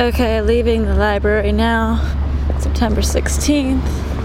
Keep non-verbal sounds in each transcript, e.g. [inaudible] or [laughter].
Okay, leaving the library now, September 16th.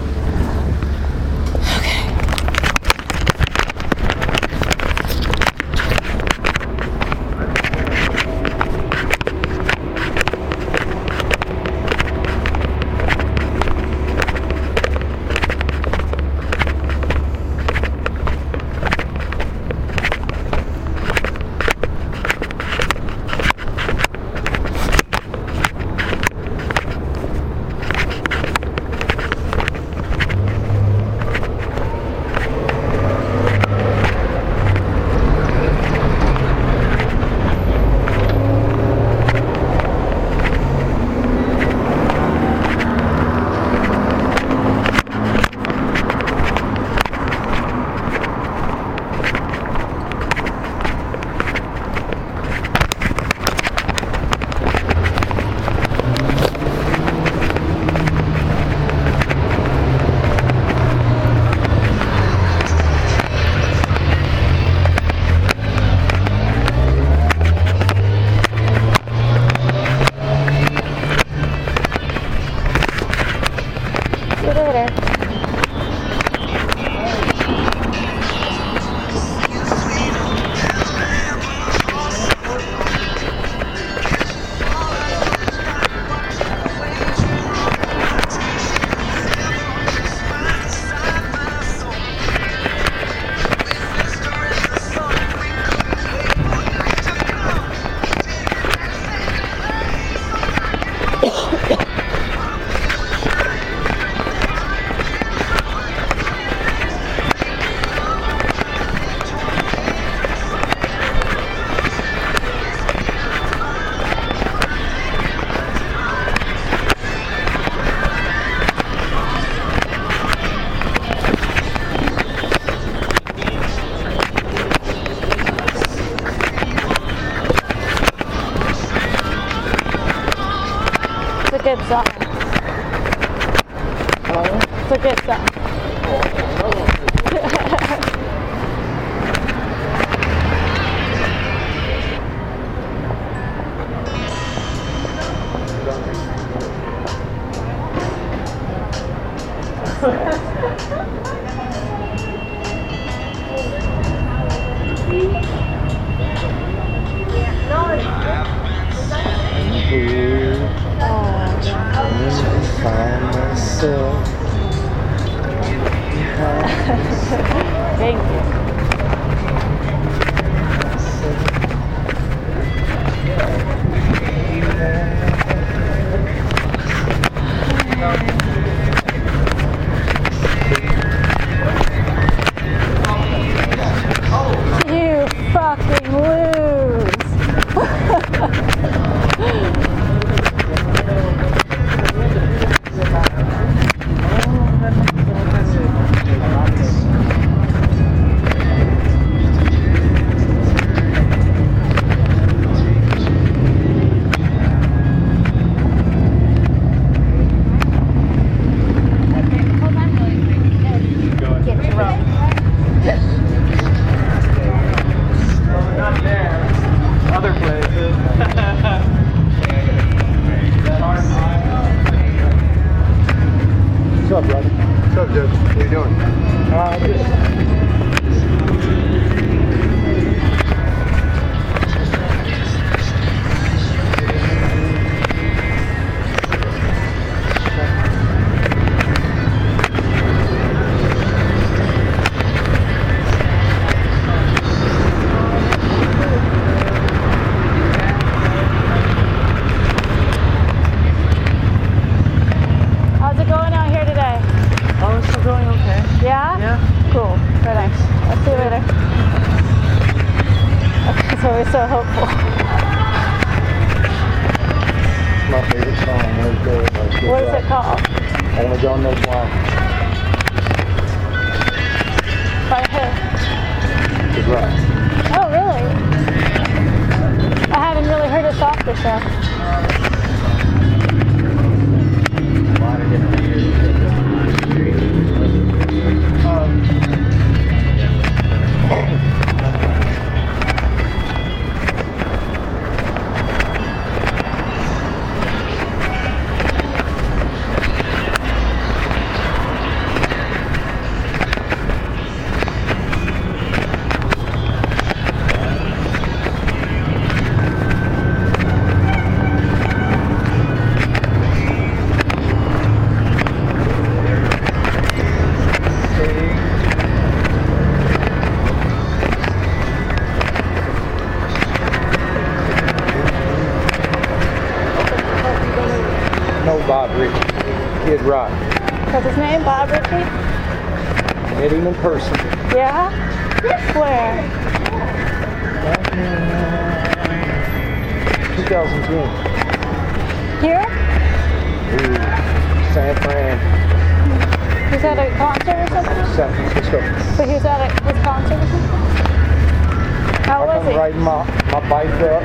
Riding my, my bike up,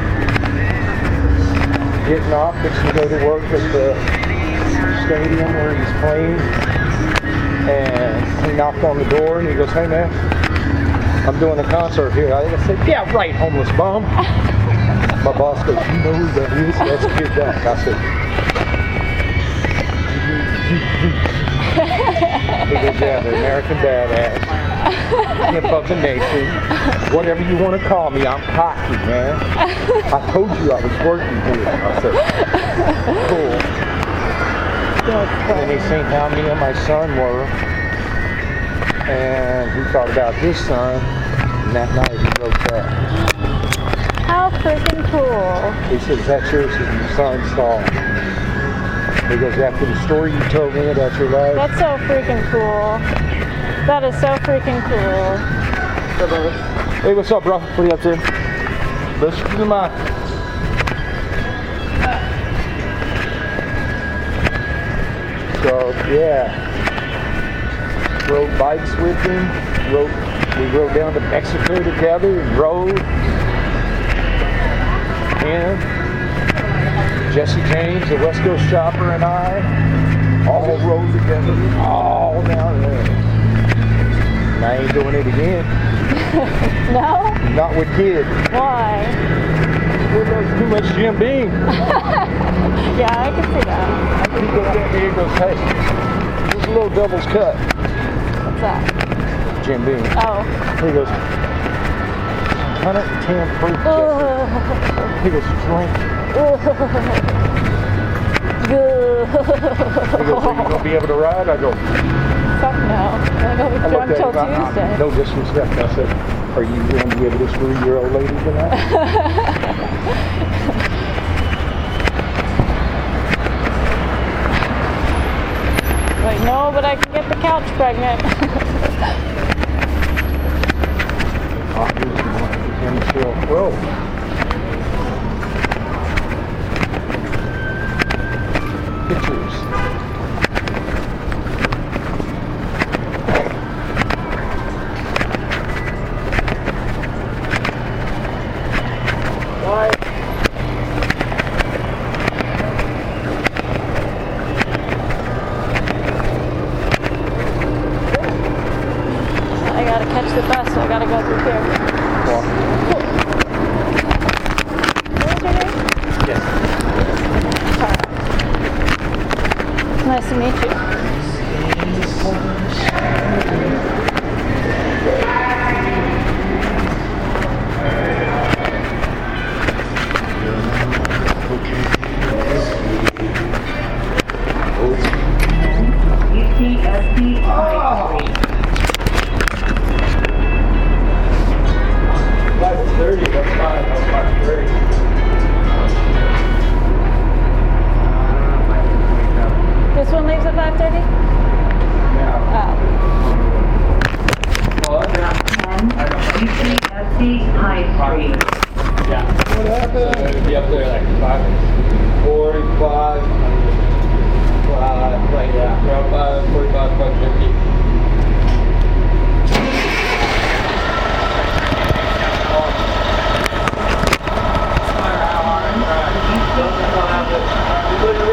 getting off, fixing to go to work at the stadium where he's playing. And he knocked on the door and he goes, hey man, I'm doing a concert here. I said, yeah, right, homeless bum. [laughs] My boss goes, you know who that is? That's Kid Rock. I said, [laughs] he goes, yeah, the American Badass. [laughs] Pimp of the nation. Whatever you want to call me, I'm cocky, man. I told you I was working here. I said, cool. And he seen how me and my son were. And he thought about his son. And that night he wrote that. How freaking cool. He says, that's yours and your son's song. He goes, after the story you told me about your life. That's so freaking cool. That is so freaking cool. Hey, what's up, bro? What are you up to? Listen to the mic. So, yeah. Rode bikes with him. Rode, we rode down to Mexico together rode. Him, Jesse James, the West Coast Chopper, and I all rode together, all down there. And I ain't doing it again. [laughs] No? Not with kids. Why? There's too much Jim Beam. [laughs] Yeah, I can see that. He goes at me and goes, hey, a little devil's cut. What's that? Jim Beam. Oh. He goes, 110 proof. He goes, drink. [laughs] He goes, are you going to be able to ride? I go, Fuck no. I'm gonna drunk looked till at him, I- I- Tuesday. no disrespect. I said, are you going to give this three-year-old lady tonight? [laughs] Like, no, but I can get the couch pregnant. Oh, here's one. He's in the still. Whoa. Pictures. be up there like 5, 45, like yeah, around 5, 45, 550. Thank you.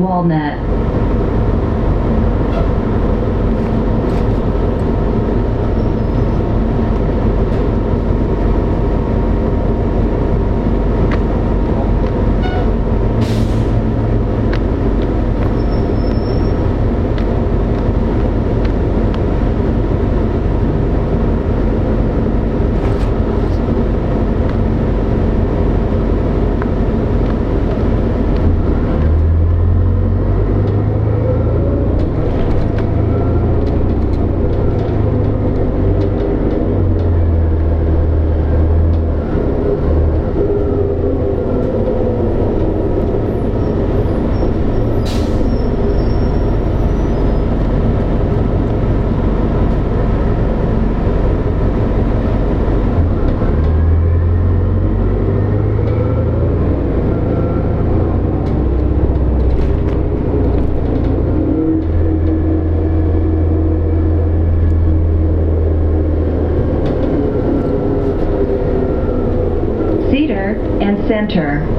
Walnut. center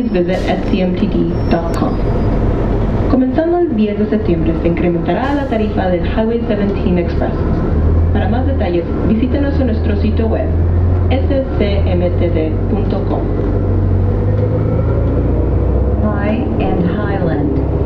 please visit scmtd.com. Comenzando el 10 de septiembre se incrementará la tarifa del Highway 17 Express. Para más detalles, visítenos en nuestro sitio web scmtd.com. And Highland.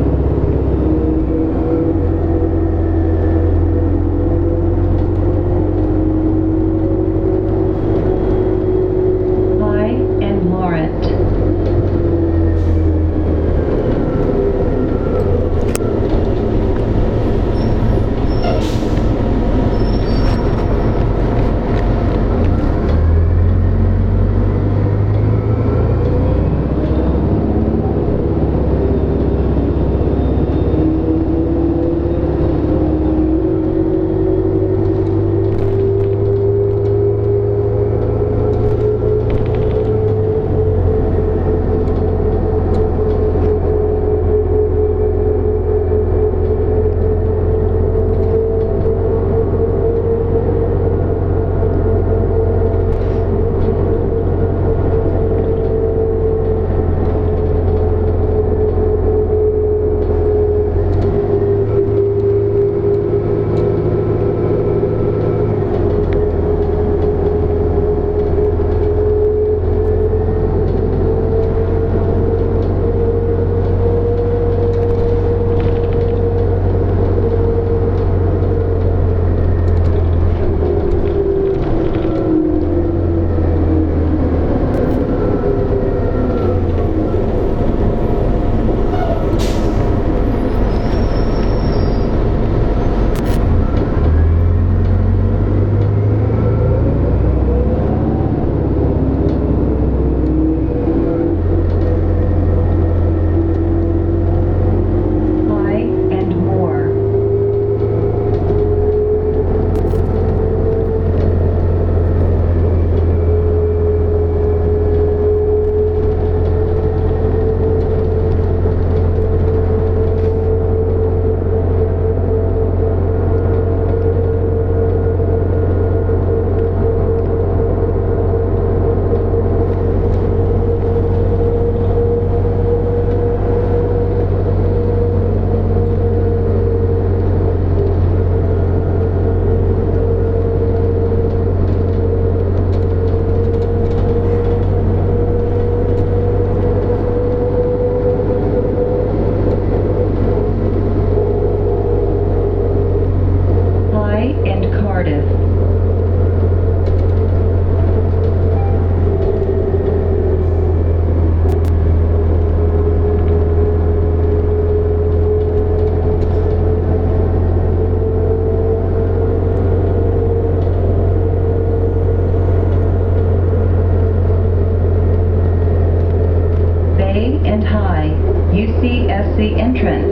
UCSC entrance.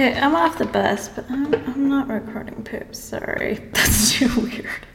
Okay, I'm off the bus, but I'm, I'm not recording poops. Sorry. [laughs] That's too weird.